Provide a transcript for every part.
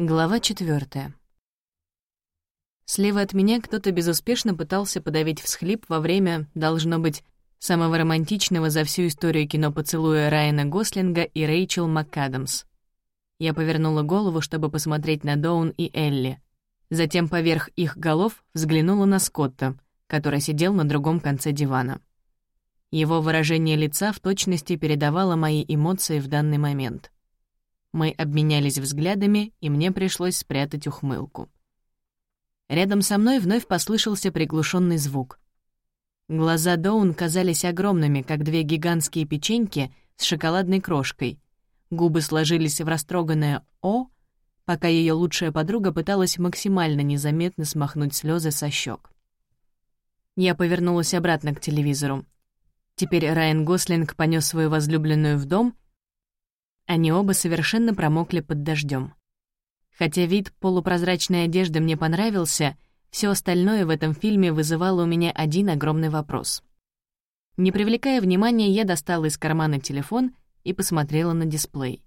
Глава четвертая. Слева от меня кто-то безуспешно пытался подавить всхлип во время, должно быть, самого романтичного за всю историю кино поцелуя Райана Гослинга и Рэйчел МакАдамс. Я повернула голову, чтобы посмотреть на Доун и Элли. Затем поверх их голов взглянула на Скотта, который сидел на другом конце дивана. Его выражение лица в точности передавало мои эмоции в данный момент — мы обменялись взглядами, и мне пришлось спрятать ухмылку. Рядом со мной вновь послышался приглушенный звук. Глаза Доун казались огромными, как две гигантские печеньки с шоколадной крошкой. Губы сложились в растроганное «О», пока ее лучшая подруга пыталась максимально незаметно смахнуть слезы со щек. Я повернулась обратно к телевизору. Теперь Райан Гослинг понес свою возлюбленную в дом — они оба совершенно промокли под дождем. Хотя вид полупрозрачной одежды мне понравился, все остальное в этом фильме вызывало у меня один огромный вопрос. Не привлекая внимания, я достала из кармана телефон и посмотрела на дисплей.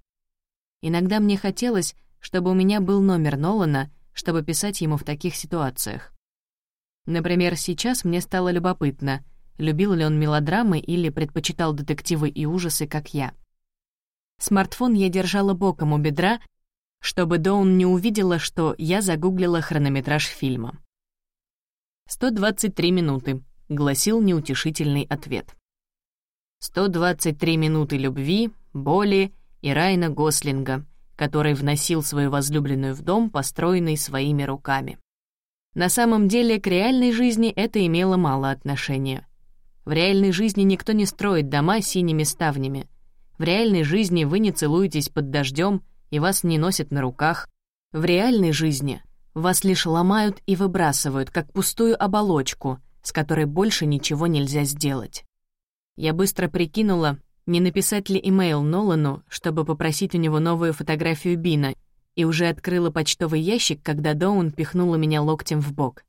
Иногда мне хотелось, чтобы у меня был номер Нолана, чтобы писать ему в таких ситуациях. Например, сейчас мне стало любопытно, любил ли он мелодрамы или предпочитал детективы и ужасы, как я. Смартфон я держала боком у бедра, чтобы Доун не увидела, что я загуглила хронометраж фильма. «123 минуты», — гласил неутешительный ответ. «123 минуты любви, боли и Райна Гослинга, который вносил свою возлюбленную в дом, построенный своими руками». На самом деле, к реальной жизни это имело мало отношения. В реальной жизни никто не строит дома синими ставнями — в реальной жизни вы не целуетесь под дождем и вас не носят на руках. В реальной жизни вас лишь ломают и выбрасывают, как пустую оболочку, с которой больше ничего нельзя сделать. Я быстро прикинула, не написать ли имейл Нолану, чтобы попросить у него новую фотографию Бина, и уже открыла почтовый ящик, когда Доун пихнула меня локтем в бок.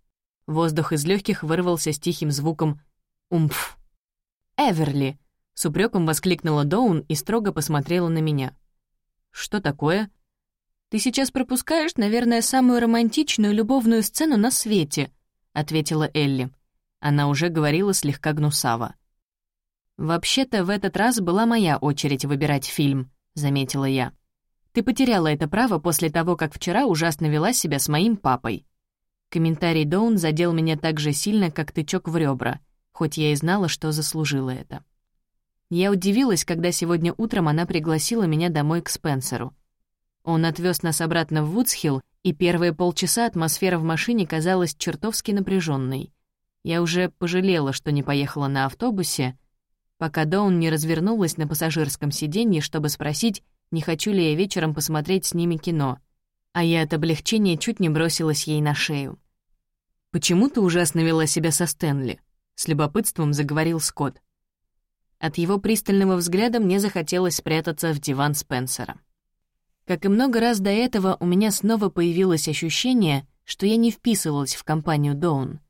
Воздух из легких вырвался с тихим звуком «умпф». «Эверли!» С упреком воскликнула Доун и строго посмотрела на меня. «Что такое?» «Ты сейчас пропускаешь, наверное, самую романтичную любовную сцену на свете», — ответила Элли. Она уже говорила слегка гнусаво. «Вообще-то в этот раз была моя очередь выбирать фильм», — заметила я. «Ты потеряла это право после того, как вчера ужасно вела себя с моим папой». Комментарий Доун задел меня так же сильно, как тычок в ребра, хоть я и знала, что заслужила это. Я удивилась, когда сегодня утром она пригласила меня домой к Спенсеру. Он отвез нас обратно в Вудсхилл, и первые полчаса атмосфера в машине казалась чертовски напряженной. Я уже пожалела, что не поехала на автобусе, пока Доун не развернулась на пассажирском сиденье, чтобы спросить, не хочу ли я вечером посмотреть с ними кино. А я от облегчения чуть не бросилась ей на шею. «Почему ты ужасно вела себя со Стэнли?» — с любопытством заговорил Скотт. От его пристального взгляда мне захотелось спрятаться в диван Спенсера. Как и много раз до этого, у меня снова появилось ощущение, что я не вписывалась в компанию Доун.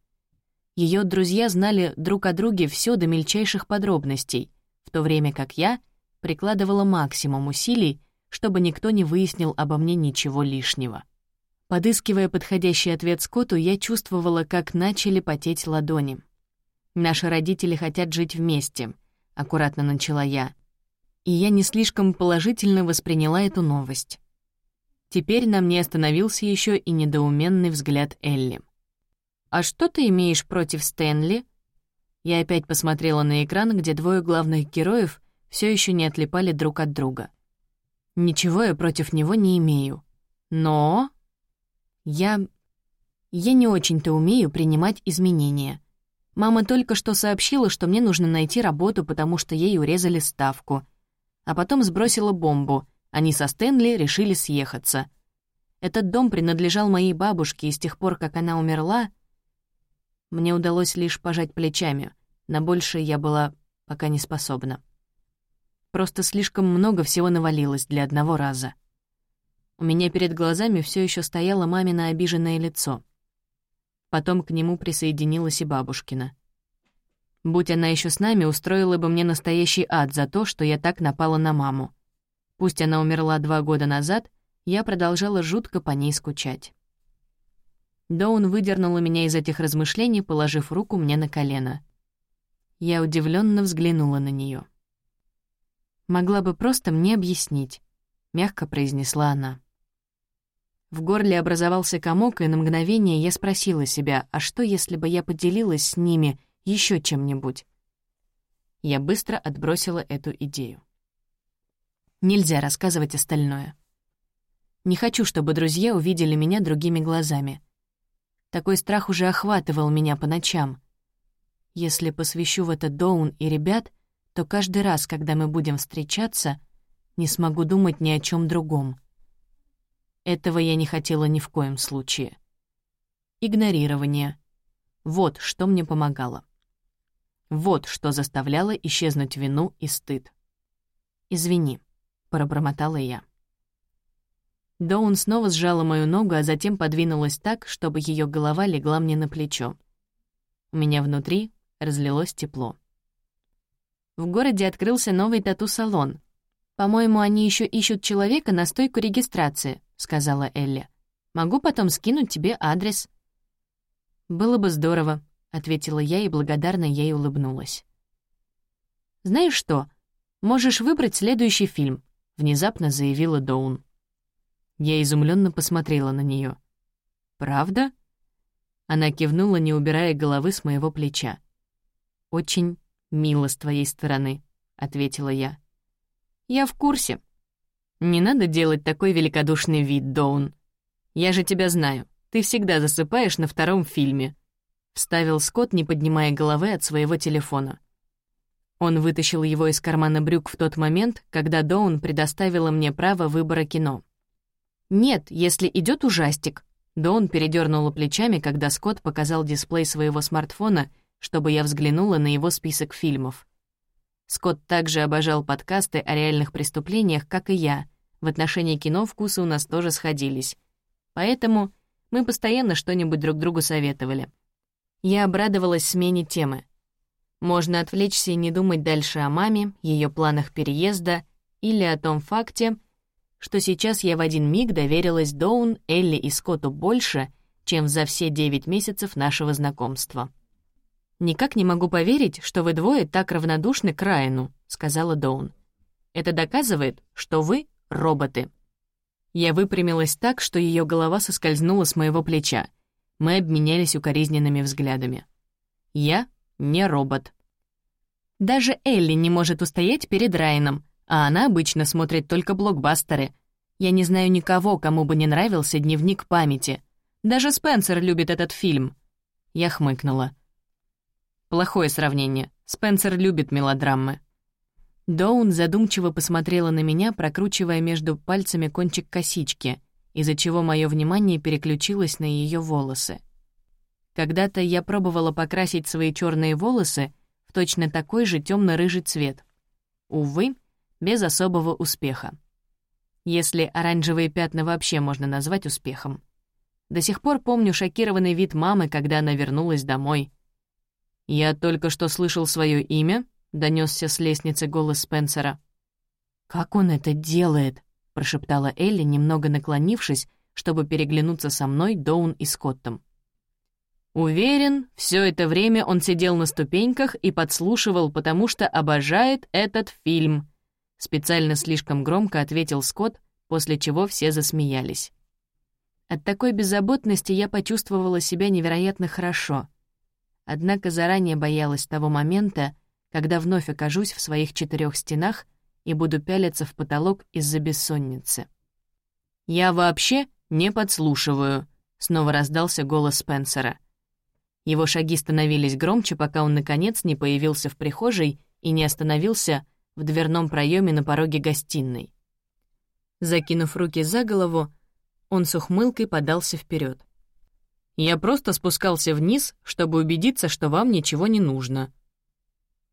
Ее друзья знали друг о друге все до мельчайших подробностей, в то время как я прикладывала максимум усилий, чтобы никто не выяснил обо мне ничего лишнего. Подыскивая подходящий ответ Скотту, я чувствовала, как начали потеть ладони. Наши родители хотят жить вместе —— аккуратно начала я. И я не слишком положительно восприняла эту новость. Теперь на мне остановился еще и недоуменный взгляд Элли. «А что ты имеешь против Стэнли?» Я опять посмотрела на экран, где двое главных героев все еще не отлипали друг от друга. Ничего я против него не имею. Но... Я... Я не очень-то умею принимать изменения. Мама только что сообщила, что мне нужно найти работу, потому что ей урезали ставку. А потом сбросила бомбу. Они со Стэнли решили съехаться. Этот дом принадлежал моей бабушке, и с тех пор, как она умерла, мне удалось лишь пожать плечами. На большее я была пока не способна. Просто слишком много всего навалилось для одного раза. У меня перед глазами все еще стояло мамино обиженное лицо — Потом к нему присоединилась и бабушкина. Будь она еще с нами, устроила бы мне настоящий ад за то, что я так напала на маму. Пусть она умерла два года назад, я продолжала жутко по ней скучать. Доун выдернула меня из этих размышлений, положив руку мне на колено. Я удивленно взглянула на нее. «Могла бы просто мне объяснить», — мягко произнесла она. В горле образовался комок, и на мгновение я спросила себя, а что, если бы я поделилась с ними еще чем-нибудь? Я быстро отбросила эту идею. Нельзя рассказывать остальное. Не хочу, чтобы друзья увидели меня другими глазами. Такой страх уже охватывал меня по ночам. Если посвящу в это Доун и ребят, то каждый раз, когда мы будем встречаться, не смогу думать ни о чем другом. Этого я не хотела ни в коем случае. Игнорирование. Вот что мне помогало. Вот что заставляло исчезнуть вину и стыд. «Извини», — пробормотала я. Доун снова сжала мою ногу, а затем подвинулась так, чтобы ее голова легла мне на плечо. У меня внутри разлилось тепло. В городе открылся новый тату-салон. «По-моему, они еще ищут человека на стойку регистрации», — сказала Элли. «Могу потом скинуть тебе адрес». «Было бы здорово», — ответила я и благодарно ей улыбнулась. «Знаешь что? Можешь выбрать следующий фильм», — внезапно заявила Доун. Я изумленно посмотрела на нее. «Правда?» Она кивнула, не убирая головы с моего плеча. «Очень мило с твоей стороны», — ответила я. «Я в курсе. Не надо делать такой великодушный вид, Доун. Я же тебя знаю. Ты всегда засыпаешь на втором фильме», — вставил Скотт, не поднимая головы от своего телефона. Он вытащил его из кармана брюк в тот момент, когда Доун предоставила мне право выбора кино. «Нет, если идет ужастик». Доун передернула плечами, когда Скотт показал дисплей своего смартфона, чтобы я взглянула на его список фильмов. Скотт также обожал подкасты о реальных преступлениях, как и я. В отношении кино вкусы у нас тоже сходились. Поэтому мы постоянно что-нибудь друг другу советовали. Я обрадовалась смене темы. Можно отвлечься и не думать дальше о маме, ее планах переезда или о том факте, что сейчас я в один миг доверилась Доун, Элли и Скотту больше, чем за все девять месяцев нашего знакомства. «Никак не могу поверить, что вы двое так равнодушны к Райану», — сказала Доун. «Это доказывает, что вы — роботы». Я выпрямилась так, что ее голова соскользнула с моего плеча. Мы обменялись укоризненными взглядами. «Я не робот». Даже Элли не может устоять перед Райаном, а она обычно смотрит только блокбастеры. Я не знаю никого, кому бы не нравился «Дневник памяти». Даже Спенсер любит этот фильм. Я хмыкнула. Плохое сравнение. Спенсер любит мелодрамы. Доун задумчиво посмотрела на меня, прокручивая между пальцами кончик косички — из-за чего мое внимание переключилось на ее волосы. Когда-то я пробовала покрасить свои черные волосы в точно такой же темно рыжий цвет. Увы, без особого успеха. Если оранжевые пятна вообще можно назвать успехом. До сих пор помню шокированный вид мамы, когда она вернулась домой. «Я только что слышал свое имя», — донесся с лестницы голос Спенсера. «Как он это делает?» — прошептала Элли, немного наклонившись, чтобы переглянуться со мной, Доун и Скоттом. Уверен, все это время он сидел на ступеньках и подслушивал, потому что обожает этот фильм. Специально слишком громко ответил Скотт, после чего все засмеялись. От такой беззаботности я почувствовала себя невероятно хорошо. Однако заранее боялась того момента, когда вновь окажусь в своих четырех стенах и буду пялиться в потолок из-за бессонницы. «Я вообще не подслушиваю», — снова раздался голос Спенсера. Его шаги становились громче, пока он, наконец, не появился в прихожей и не остановился в дверном проеме на пороге гостиной. Закинув руки за голову, он с ухмылкой подался вперед. «Я просто спускался вниз, чтобы убедиться, что вам ничего не нужно»,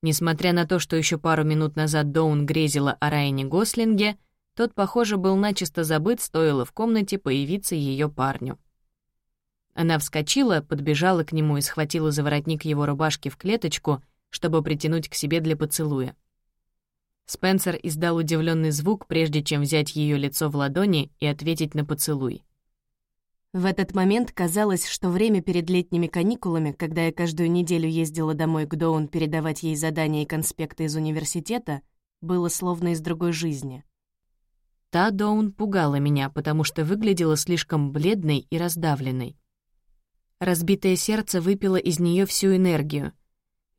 Несмотря на то, что еще пару минут назад Доун грезила о Райане Гослинге, тот, похоже, был начисто забыт, стоило в комнате появиться ее парню. Она вскочила, подбежала к нему и схватила за воротник его рубашки в клеточку, чтобы притянуть к себе для поцелуя. Спенсер издал удивленный звук, прежде чем взять ее лицо в ладони и ответить на поцелуй. В этот момент казалось, что время перед летними каникулами, когда я каждую неделю ездила домой к Доун передавать ей задания и конспекты из университета, было словно из другой жизни. Та Доун пугала меня, потому что выглядела слишком бледной и раздавленной. Разбитое сердце выпило из нее всю энергию.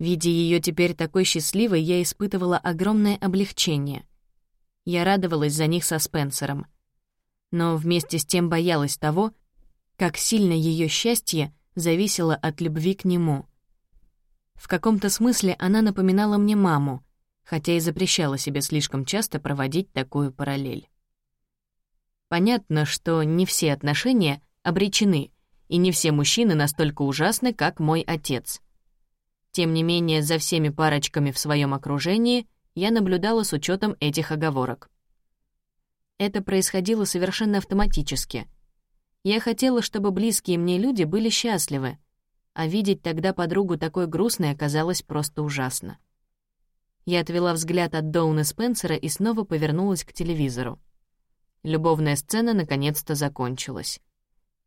Видя ее теперь такой счастливой, я испытывала огромное облегчение. Я радовалась за них со Спенсером. Но вместе с тем боялась того, как сильно ее счастье зависело от любви к нему. В каком-то смысле она напоминала мне маму, хотя и запрещала себе слишком часто проводить такую параллель. Понятно, что не все отношения обречены, и не все мужчины настолько ужасны, как мой отец. Тем не менее, за всеми парочками в своем окружении я наблюдала с учетом этих оговорок. Это происходило совершенно автоматически — я хотела, чтобы близкие мне люди были счастливы, а видеть тогда подругу такой грустной оказалось просто ужасно. Я отвела взгляд от Доуна Спенсера и снова повернулась к телевизору. Любовная сцена наконец-то закончилась.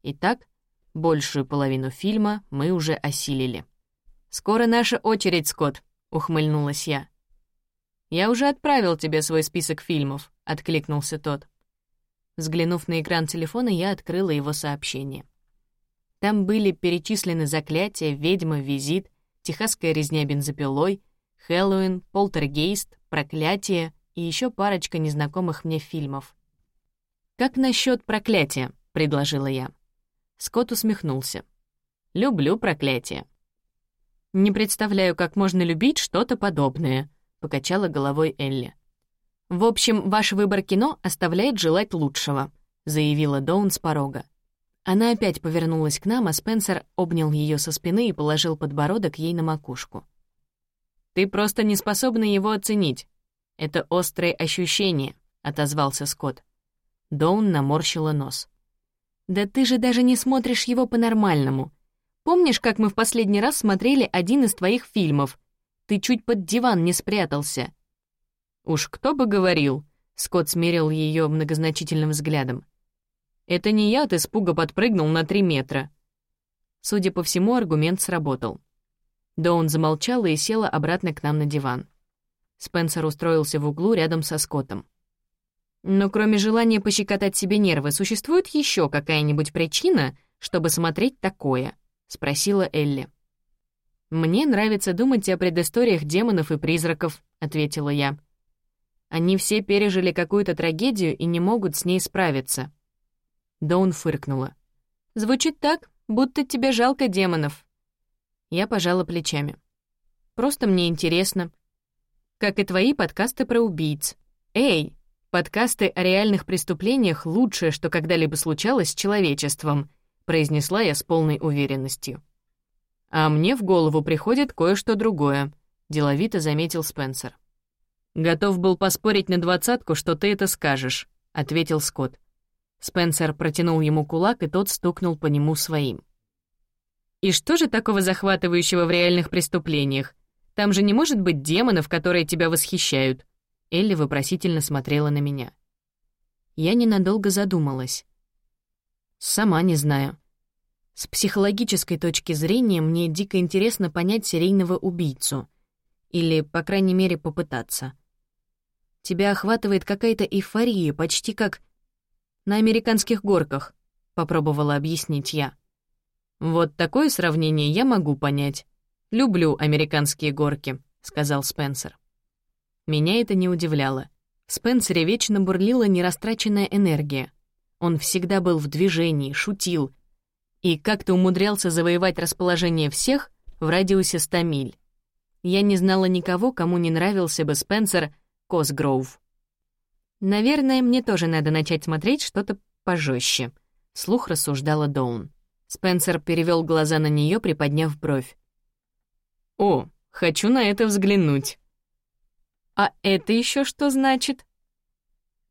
Итак, большую половину фильма мы уже осилили. «Скоро наша очередь, Скотт», — ухмыльнулась я. «Я уже отправил тебе свой список фильмов», — откликнулся тот. Взглянув на экран телефона, я открыла его сообщение. Там были перечислены заклятия, ведьма, визит, техасская резня бензопилой, Хэллоуин, полтергейст, проклятие и еще парочка незнакомых мне фильмов. «Как насчет проклятия?» — предложила я. Скотт усмехнулся. «Люблю проклятие». «Не представляю, как можно любить что-то подобное», — покачала головой Элли. «В общем, ваш выбор кино оставляет желать лучшего», — заявила Доун с порога. Она опять повернулась к нам, а Спенсер обнял ее со спины и положил подбородок ей на макушку. «Ты просто не способна его оценить. Это острые ощущения», — отозвался Скотт. Доун наморщила нос. «Да ты же даже не смотришь его по-нормальному. Помнишь, как мы в последний раз смотрели один из твоих фильмов? Ты чуть под диван не спрятался. «Уж кто бы говорил», — Скотт смерил ее многозначительным взглядом. «Это не я от испуга подпрыгнул на три метра». Судя по всему, аргумент сработал. Доун замолчала и села обратно к нам на диван. Спенсер устроился в углу рядом со Скоттом. «Но кроме желания пощекотать себе нервы, существует еще какая-нибудь причина, чтобы смотреть такое?» — спросила Элли. «Мне нравится думать о предысториях демонов и призраков», — ответила я. Они все пережили какую-то трагедию и не могут с ней справиться. Доун фыркнула. «Звучит так, будто тебе жалко демонов». Я пожала плечами. «Просто мне интересно. Как и твои подкасты про убийц. Эй, подкасты о реальных преступлениях — лучшее, что когда-либо случалось с человечеством», произнесла я с полной уверенностью. «А мне в голову приходит кое-что другое», — деловито заметил Спенсер. «Готов был поспорить на двадцатку, что ты это скажешь», — ответил Скотт. Спенсер протянул ему кулак, и тот стукнул по нему своим. «И что же такого захватывающего в реальных преступлениях? Там же не может быть демонов, которые тебя восхищают». Элли вопросительно смотрела на меня. Я ненадолго задумалась. Сама не знаю. С психологической точки зрения мне дико интересно понять серийного убийцу. Или, по крайней мере, попытаться. Тебя охватывает какая-то эйфория, почти как на американских горках», — попробовала объяснить я. «Вот такое сравнение я могу понять. Люблю американские горки», — сказал Спенсер. Меня это не удивляло. В Спенсере вечно бурлила нерастраченная энергия. Он всегда был в движении, шутил и как-то умудрялся завоевать расположение всех в радиусе 100 миль. Я не знала никого, кому не нравился бы Спенсер Косгроув. «Наверное, мне тоже надо начать смотреть что-то пожестче», — слух рассуждала Доун. Спенсер перевел глаза на нее, приподняв бровь. «О, хочу на это взглянуть». «А это еще что значит?»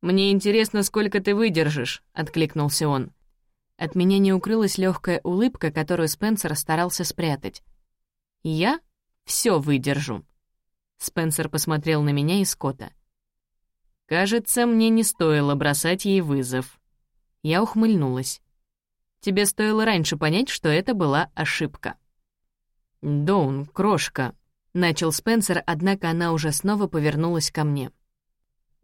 «Мне интересно, сколько ты выдержишь», — откликнулся он. От меня не укрылась легкая улыбка, которую Спенсер старался спрятать. «Я все выдержу». Спенсер посмотрел на меня и Скотта. Кажется, мне не стоило бросать ей вызов. Я ухмыльнулась. Тебе стоило раньше понять, что это была ошибка. «Доун, крошка», — начал Спенсер, однако она уже снова повернулась ко мне.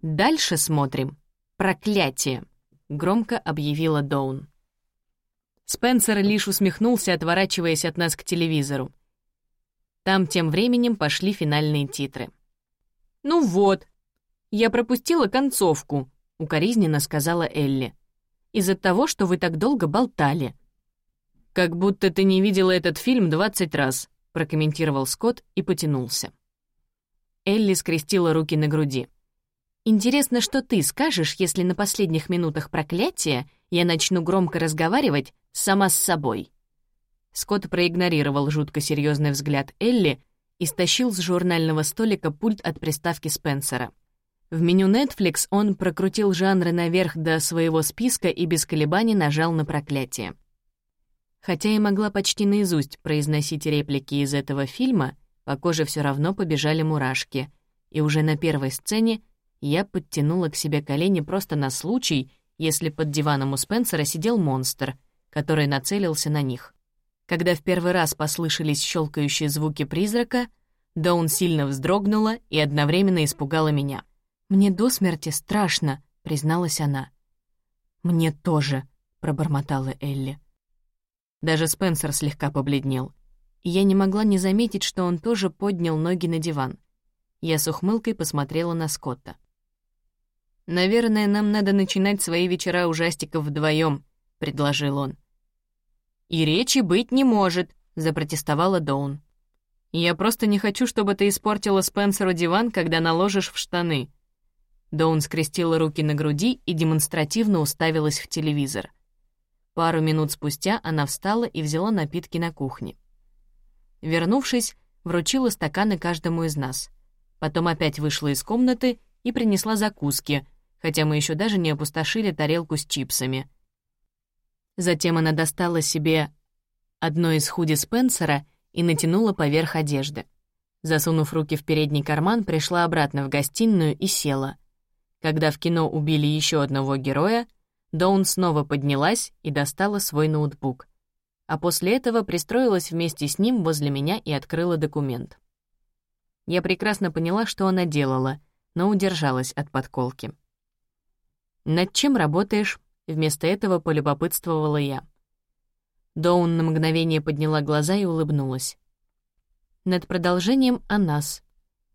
«Дальше смотрим. Проклятие», — громко объявила Доун. Спенсер лишь усмехнулся, отворачиваясь от нас к телевизору. Там тем временем пошли финальные титры. «Ну вот, я пропустила концовку», — укоризненно сказала Элли. «Из-за того, что вы так долго болтали». «Как будто ты не видела этот фильм двадцать раз», — прокомментировал Скотт и потянулся. Элли скрестила руки на груди. «Интересно, что ты скажешь, если на последних минутах проклятия я начну громко разговаривать сама с собой?» Скотт проигнорировал жутко серьезный взгляд Элли и стащил с журнального столика пульт от приставки Спенсера. В меню Netflix он прокрутил жанры наверх до своего списка и без колебаний нажал на проклятие. Хотя я могла почти наизусть произносить реплики из этого фильма, по коже все равно побежали мурашки, и уже на первой сцене я подтянула к себе колени просто на случай, если под диваном у Спенсера сидел монстр, который нацелился на них. Когда в первый раз послышались щелкающие звуки призрака, Доун сильно вздрогнула и одновременно испугала меня. «Мне до смерти страшно», — призналась она. «Мне тоже», — пробормотала Элли. Даже Спенсер слегка побледнел. Я не могла не заметить, что он тоже поднял ноги на диван. Я с ухмылкой посмотрела на Скотта. «Наверное, нам надо начинать свои вечера ужастиков вдвоем, предложил он. «И речи быть не может», — запротестовала Доун. «Я просто не хочу, чтобы ты испортила Спенсеру диван, когда наложишь в штаны». Доун скрестила руки на груди и демонстративно уставилась в телевизор. Пару минут спустя она встала и взяла напитки на кухне. Вернувшись, вручила стаканы каждому из нас. Потом опять вышла из комнаты и принесла закуски, хотя мы еще даже не опустошили тарелку с чипсами — Затем она достала себе одно из худи Спенсера и натянула поверх одежды. Засунув руки в передний карман, пришла обратно в гостиную и села. Когда в кино убили еще одного героя, Доун снова поднялась и достала свой ноутбук. А после этого пристроилась вместе с ним возле меня и открыла документ. Я прекрасно поняла, что она делала, но удержалась от подколки. «Над чем работаешь?» Вместо этого полюбопытствовала я. Доун на мгновение подняла глаза и улыбнулась. Над продолжением о нас.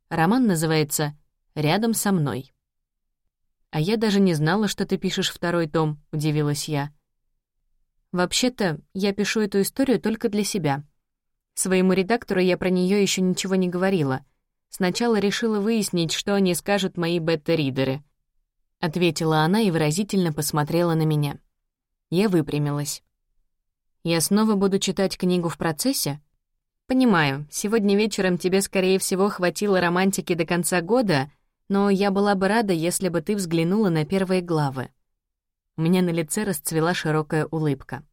Роман называется «Рядом со мной». «А я даже не знала, что ты пишешь второй том», — удивилась я. «Вообще-то, я пишу эту историю только для себя. Своему редактору я про нее еще ничего не говорила. Сначала решила выяснить, что они скажут мои бета-ридеры ответила она и выразительно посмотрела на меня. Я выпрямилась. «Я снова буду читать книгу в процессе?» «Понимаю, сегодня вечером тебе, скорее всего, хватило романтики до конца года, но я была бы рада, если бы ты взглянула на первые главы». У меня на лице расцвела широкая улыбка.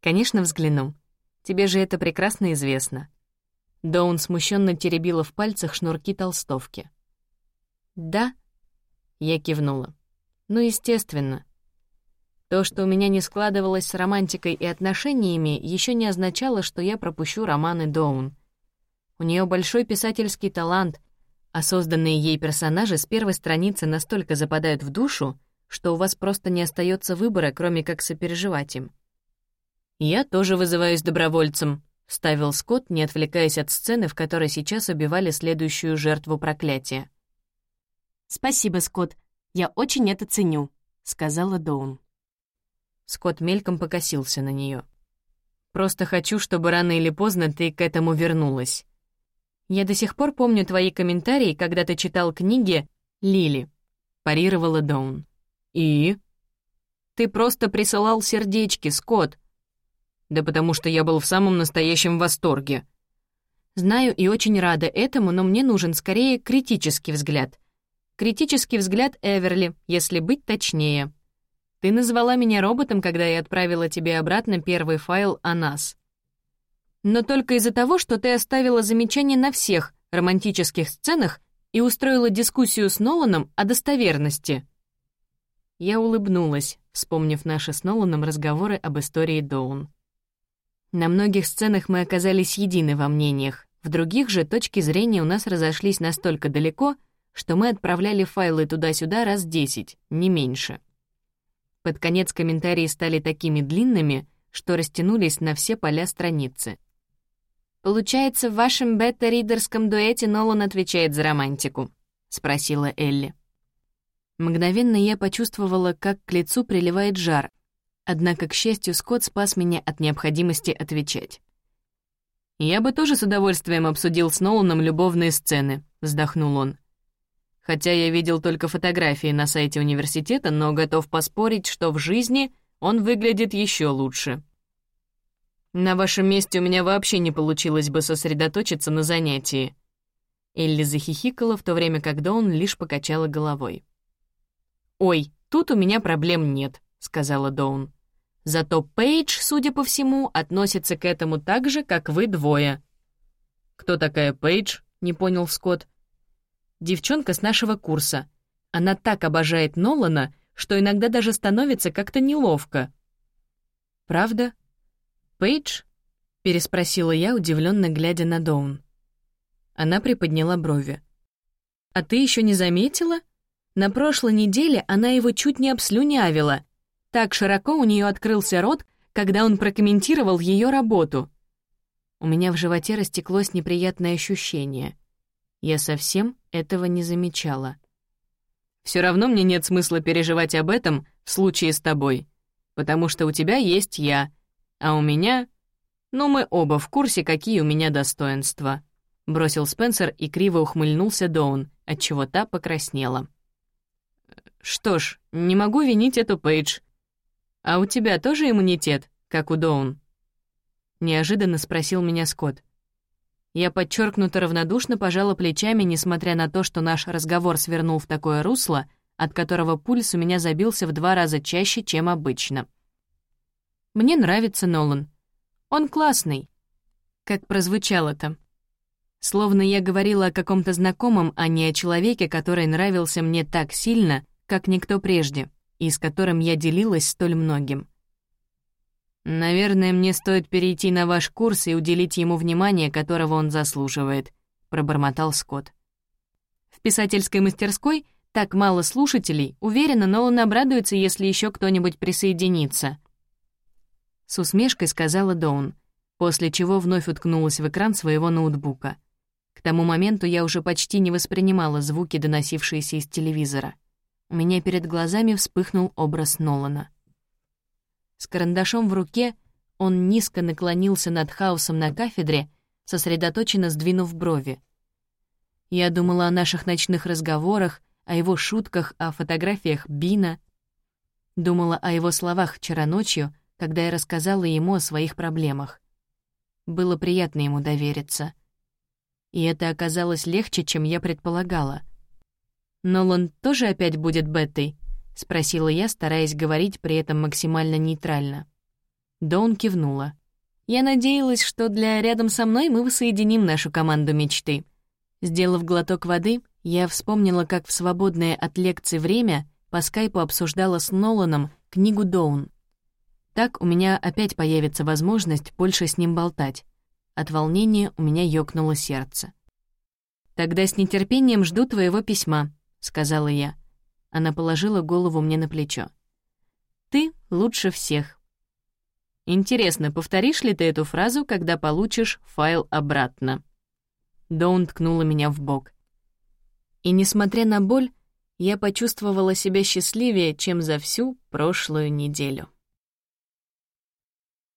«Конечно, взгляну. Тебе же это прекрасно известно». Доун смущенно теребила в пальцах шнурки толстовки. «Да», я кивнула. «Ну, естественно. То, что у меня не складывалось с романтикой и отношениями, еще не означало, что я пропущу романы Доун. У нее большой писательский талант, а созданные ей персонажи с первой страницы настолько западают в душу, что у вас просто не остается выбора, кроме как сопереживать им. «Я тоже вызываюсь добровольцем», — вставил Скотт, не отвлекаясь от сцены, в которой сейчас убивали следующую жертву проклятия. «Спасибо, Скотт. Я очень это ценю», — сказала Доун. Скотт мельком покосился на нее. «Просто хочу, чтобы рано или поздно ты к этому вернулась. Я до сих пор помню твои комментарии, когда ты читал книги «Лили», — парировала Доун. «И?» «Ты просто присылал сердечки, Скотт». «Да потому что я был в самом настоящем восторге». «Знаю и очень рада этому, но мне нужен скорее критический взгляд», Критический взгляд Эверли, если быть точнее. Ты назвала меня роботом, когда я отправила тебе обратно первый файл о нас. Но только из-за того, что ты оставила замечание на всех романтических сценах и устроила дискуссию с Ноланом о достоверности. Я улыбнулась, вспомнив наши с Ноланом разговоры об истории Доун. На многих сценах мы оказались едины во мнениях, в других же точки зрения у нас разошлись настолько далеко, что мы отправляли файлы туда-сюда раз десять, не меньше. Под конец комментарии стали такими длинными, что растянулись на все поля страницы. «Получается, в вашем бета-ридерском дуэте Нолан отвечает за романтику?» — спросила Элли. Мгновенно я почувствовала, как к лицу приливает жар, однако, к счастью, Скотт спас меня от необходимости отвечать. «Я бы тоже с удовольствием обсудил с Ноланом любовные сцены», — вздохнул он. «Хотя я видел только фотографии на сайте университета, но готов поспорить, что в жизни он выглядит еще лучше». На вашем месте у меня вообще не получилось бы сосредоточиться на занятии». Элли захихикала, в то время как Доун лишь покачала головой. «Ой, тут у меня проблем нет», — сказала Доун. «Зато Пейдж, судя по всему, относится к этому так же, как вы двое». «Кто такая Пейдж?» — не понял Скотт. «Девчонка с нашего курса. Она так обожает Нолана, что иногда даже становится как-то неловко». «Правда?» «Пейдж?» — переспросила я, удивленно глядя на Доун. Она приподняла брови. «А ты еще не заметила? На прошлой неделе она его чуть не обслюнявила. Так широко у нее открылся рот, когда он прокомментировал ее работу. У меня в животе растеклось неприятное ощущение. Я совсем этого не замечала. Все равно мне нет смысла переживать об этом в случае с тобой, потому что у тебя есть я, а у меня... Ну, мы оба в курсе, какие у меня достоинства. Бросил Спенсер и криво ухмыльнулся Доун, отчего та покраснела. Что ж, не могу винить эту Пейдж. А у тебя тоже иммунитет, как у Доун? Неожиданно спросил меня Скотт. Я подчеркнуто равнодушно пожала плечами, несмотря на то, что наш разговор свернул в такое русло, от которого пульс у меня забился в два раза чаще, чем обычно. Мне нравится Нолан. Он классный. Как прозвучало-то. Словно я говорила о каком-то знакомом, а не о человеке, который нравился мне так сильно, как никто прежде, и с которым я делилась столь многим. «Наверное, мне стоит перейти на ваш курс и уделить ему внимание, которого он заслуживает», — пробормотал Скотт. В писательской мастерской так мало слушателей, уверена, Нолан обрадуется, если еще кто-нибудь присоединится. С усмешкой сказала Доун, после чего вновь уткнулась в экран своего ноутбука. К тому моменту я уже почти не воспринимала звуки, доносившиеся из телевизора. У меня перед глазами вспыхнул образ Нолана. С карандашом в руке он низко наклонился над хаосом на кафедре, сосредоточенно сдвинув брови. Я думала о наших ночных разговорах, о его шутках, о фотографиях Бина. Думала о его словах вчера ночью — когда я рассказала ему о своих проблемах. Было приятно ему довериться. И это оказалось легче, чем я предполагала. «Нолан тоже опять будет Беттой?» — спросила я, стараясь говорить при этом максимально нейтрально. Доун кивнула. «Я надеялась, что для рядом со мной мы воссоединим нашу команду мечты». Сделав глоток воды, я вспомнила, как в свободное от лекции время по скайпу обсуждала с Ноланом книгу Доун. Так у меня опять появится возможность больше с ним болтать. От волнения у меня ёкнуло сердце. «Тогда с нетерпением жду твоего письма», — сказала я. Она положила голову мне на плечо. «Ты лучше всех». «Интересно, повторишь ли ты эту фразу, когда получишь файл обратно?» Доун ткнула меня в бок. И, несмотря на боль, я почувствовала себя счастливее, чем за всю прошлую неделю.